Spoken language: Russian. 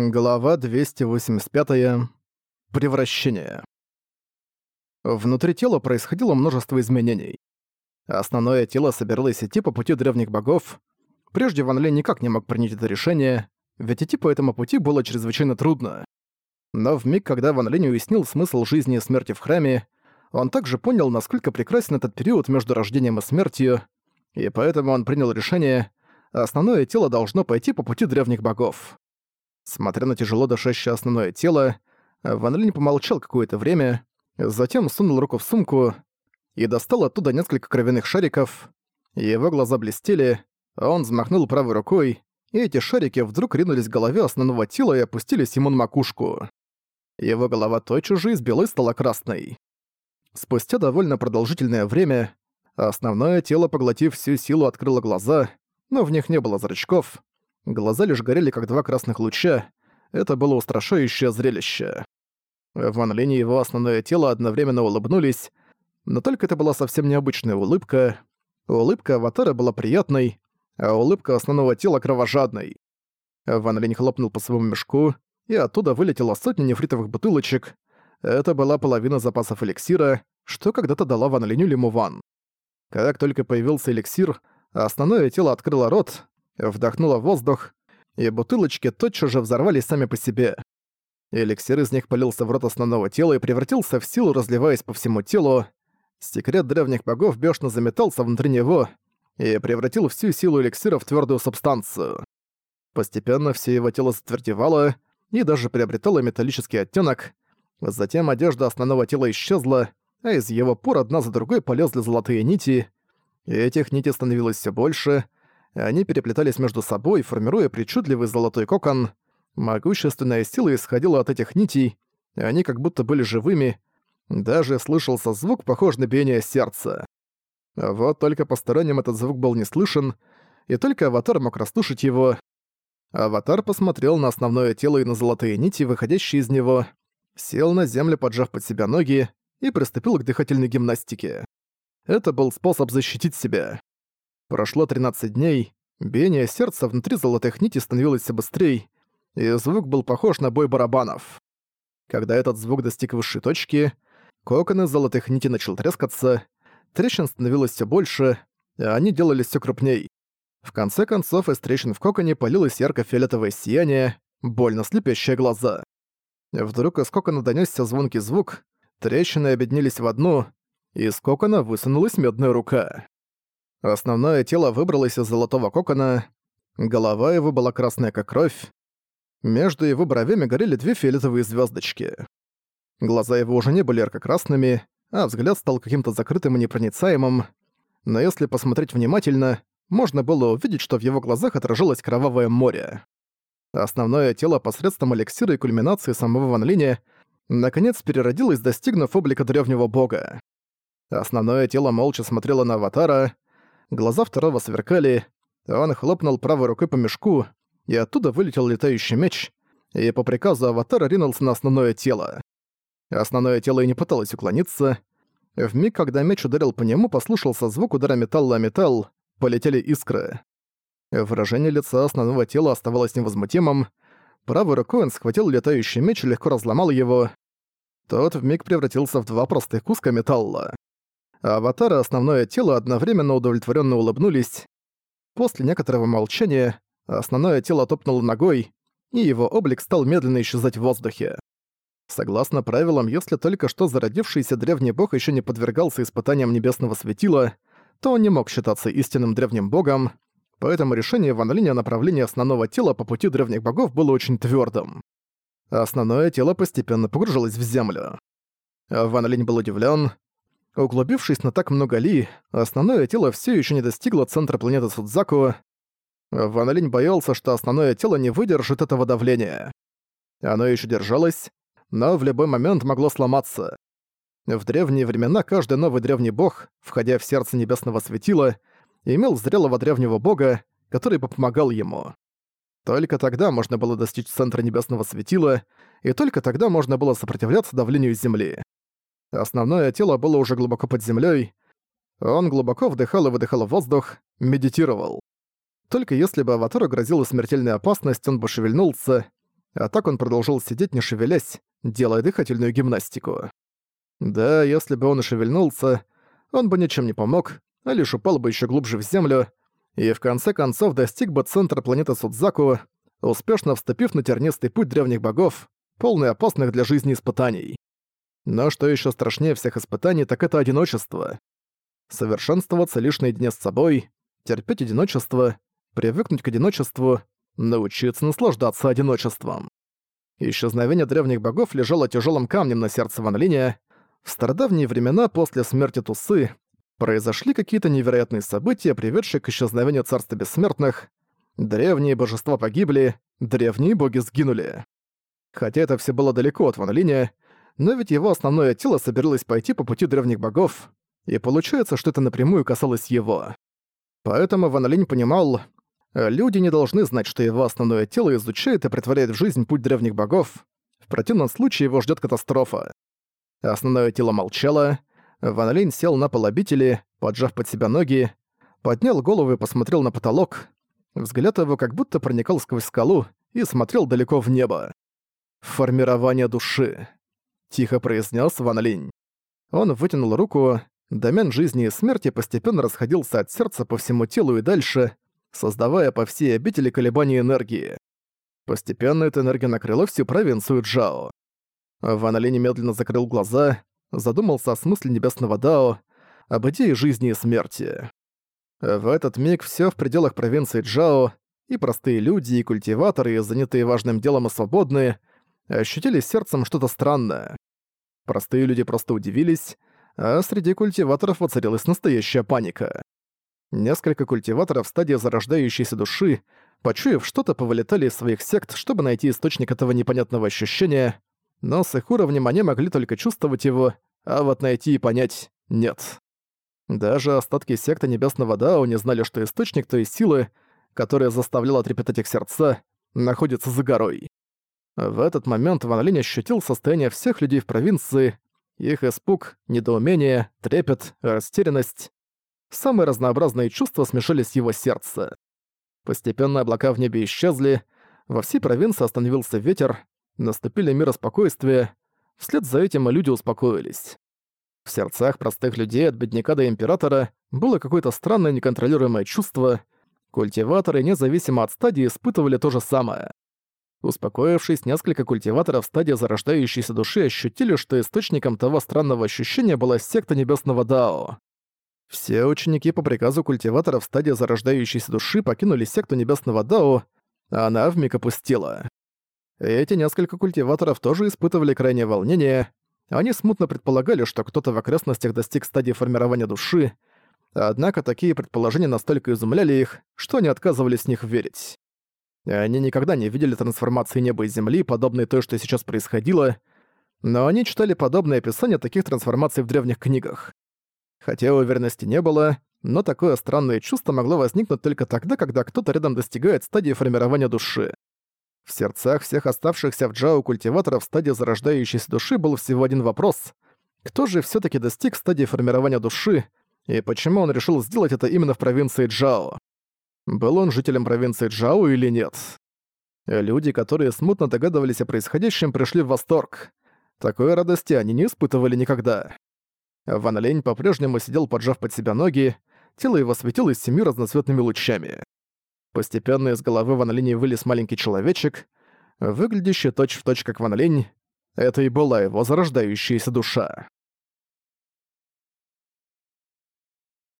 Глава 285. Превращение. Внутри тела происходило множество изменений. Основное тело собиралось идти по пути древних богов. Прежде Ван Ли никак не мог принять это решение, ведь идти по этому пути было чрезвычайно трудно. Но в миг, когда Ван Ли не уяснил смысл жизни и смерти в храме, он также понял, насколько прекрасен этот период между рождением и смертью, и поэтому он принял решение, основное тело должно пойти по пути древних богов. Смотря на тяжело дышащее основное тело, Ван Линь помолчал какое-то время, затем сунул руку в сумку и достал оттуда несколько кровяных шариков. Его глаза блестели, он взмахнул правой рукой, и эти шарики вдруг ринулись к голове основного тела и опустились ему на макушку. Его голова тотчас же из белой стала красной. Спустя довольно продолжительное время основное тело, поглотив всю силу, открыло глаза, но в них не было зрачков, Глаза лишь горели, как два красных луча. Это было устрашающее зрелище. Ван Линь и его основное тело одновременно улыбнулись, но только это была совсем необычная улыбка. Улыбка Аватара была приятной, а улыбка основного тела кровожадной. Ван Линь хлопнул по своему мешку, и оттуда вылетела сотня нефритовых бутылочек. Это была половина запасов эликсира, что когда-то дала Ван Линю Лиму Ван. Как только появился эликсир, основное тело открыло рот, вдохнула воздух, и бутылочки тотчас же взорвались сами по себе. Эликсир из них полился в рот основного тела и превратился в силу, разливаясь по всему телу. Секрет древних богов бешено заметался внутри него и превратил всю силу эликсира в твердую субстанцию. Постепенно все его тело затвердевало и даже приобретало металлический оттенок. Затем одежда основного тела исчезла, а из его пор одна за другой полезли золотые нити, и этих нитей становилось все больше — они переплетались между собой, формируя причудливый золотой кокон. Могущественная сила исходила от этих нитей, и они как будто были живыми. Даже слышался звук, похожий на биение сердца. Вот только посторонним этот звук был не слышен, и только Аватар мог расслышать его. Аватар посмотрел на основное тело и на золотые нити, выходящие из него, сел на землю, поджав под себя ноги, и приступил к дыхательной гимнастике. Это был способ защитить себя. Прошло 13 дней, биение сердца внутри золотых нитей становилось все быстрее, и звук был похож на бой барабанов. Когда этот звук достиг высшей точки, кокон из золотых нитей начал трескаться, трещин становилось все больше, а они делались все крупней. В конце концов, из трещин в коконе полилось ярко-фиолетовое сияние, больно слепящие глаза. Вдруг из кокона донёсся звонкий звук, трещины объединились в одну, и из кокона высунулась медная рука. Основное тело выбралось из золотого кокона, голова его была красная как кровь, между его бровями горели две фиолетовые звездочки. Глаза его уже не были ярко-красными, а взгляд стал каким-то закрытым и непроницаемым, но если посмотреть внимательно, можно было увидеть, что в его глазах отражалось кровавое море. Основное тело посредством эликсира и кульминации самого Ван Линя наконец переродилось, достигнув облика древнего бога. Основное тело молча смотрело на Аватара, глаза второго сверкали, он хлопнул правой рукой по мешку, и оттуда вылетел летающий меч, и по приказу Аватара ринулся на основное тело. Основное тело и не пыталось уклониться. В миг, когда меч ударил по нему, послушался звук удара металла о металл, полетели искры. Выражение лица основного тела оставалось невозмутимым. Правой рукой он схватил летающий меч и легко разломал его. Тот вмиг превратился в два простых куска металла. Аватара основное тело одновременно удовлетворенно улыбнулись. После некоторого молчания основное тело топнуло ногой, и его облик стал медленно исчезать в воздухе. Согласно правилам, если только что зародившийся древний бог еще не подвергался испытаниям небесного светила, то он не мог считаться истинным древним богом, поэтому решение Ван Линя о основного тела по пути древних богов было очень твердым. Основное тело постепенно погружалось в землю. Ван Линь был удивлен, Углубившись на так много ли, основное тело все еще не достигло центра планеты Судзаку. Ван Линь боялся, что основное тело не выдержит этого давления. Оно еще держалось, но в любой момент могло сломаться. В древние времена каждый новый древний бог, входя в сердце небесного светила, имел зрелого древнего бога, который помогал ему. Только тогда можно было достичь центра небесного светила, и только тогда можно было сопротивляться давлению Земли. Основное тело было уже глубоко под землей. Он глубоко вдыхал и выдыхал воздух, медитировал. Только если бы аватару грозила смертельная опасность, он бы шевельнулся. а так он продолжил сидеть, не шевелясь, делая дыхательную гимнастику. Да, если бы он и шевельнулся, он бы ничем не помог, а лишь упал бы еще глубже в землю и в конце концов достиг бы центра планеты Судзаку, успешно вступив на тернистый путь древних богов, полный опасных для жизни испытаний. Но что еще страшнее всех испытаний, так это одиночество. Совершенствоваться лишь наедине с собой, терпеть одиночество, привыкнуть к одиночеству, научиться наслаждаться одиночеством. Исчезновение древних богов лежало тяжелым камнем на сердце Ван Линя. В стародавние времена после смерти Тусы произошли какие-то невероятные события, приведшие к исчезновению Царства Бессмертных. Древние божества погибли, древние боги сгинули. Хотя это все было далеко от Ван Линя, но ведь его основное тело собиралось пойти по пути древних богов, и получается, что это напрямую касалось его. Поэтому Ван Линь понимал, люди не должны знать, что его основное тело изучает и притворяет в жизнь путь древних богов, в противном случае его ждет катастрофа. Основное тело молчало, Ван Линь сел на пол обители, поджав под себя ноги, поднял голову и посмотрел на потолок. Взгляд его как будто проникал сквозь скалу и смотрел далеко в небо. «Формирование души», — тихо произнес Ван Линь. Он вытянул руку, домен жизни и смерти постепенно расходился от сердца по всему телу и дальше, создавая по всей обители колебания энергии. Постепенно эта энергия накрыла всю провинцию Джао. Ван Линь медленно закрыл глаза, задумался о смысле небесного Дао, об идее жизни и смерти. В этот миг все в пределах провинции Джао, и простые люди, и культиваторы, занятые важным делом и свободные, ощутили сердцем что-то странное. Простые люди просто удивились, а среди культиваторов воцарилась настоящая паника. Несколько культиваторов в стадии зарождающейся души, почуяв что-то, повылетали из своих сект, чтобы найти источник этого непонятного ощущения, но с их уровнем они могли только чувствовать его, а вот найти и понять — нет. Даже остатки секты Небесного Дао не знали, что источник той силы, которая заставляла трепетать их сердца, находится за горой. В этот момент Ван Линь ощутил состояние всех людей в провинции, их испуг, недоумение, трепет, растерянность. Самые разнообразные чувства смешались в его сердце. Постепенно облака в небе исчезли, во всей провинции остановился ветер, Наступили мир спокойствия, вслед за этим люди успокоились. В сердцах простых людей от бедняка до императора было какое-то странное неконтролируемое чувство. Культиваторы, независимо от стадии, испытывали то же самое. Успокоившись, несколько культиваторов стадии зарождающейся души ощутили, что источником того странного ощущения была секта Небесного Дао. Все ученики по приказу культиваторов стадии зарождающейся души покинули секту Небесного Дао, а она вмиг опустила. Эти несколько культиваторов тоже испытывали крайнее волнение. Они смутно предполагали, что кто-то в окрестностях достиг стадии формирования души, однако такие предположения настолько изумляли их, что они отказывались в них верить. Они никогда не видели трансформации неба и земли, подобной той, что сейчас происходило, но они читали подобное описание таких трансформаций в древних книгах. Хотя уверенности не было, но такое странное чувство могло возникнуть только тогда, когда кто-то рядом достигает стадии формирования души. В сердцах всех оставшихся в Джао культиваторов стадии зарождающейся души был всего один вопрос. Кто же все таки достиг стадии формирования души, и почему он решил сделать это именно в провинции Джао? Был он жителем провинции Джао или нет? Люди, которые смутно догадывались о происходящем, пришли в восторг. Такой радости они не испытывали никогда. Ван Лень по-прежнему сидел, поджав под себя ноги, тело его светилось семи разноцветными лучами. Постепенно из головы Ван Линь вылез маленький человечек, выглядящий точь-в-точь точь как Ван Линь. Это и была его зарождающаяся душа.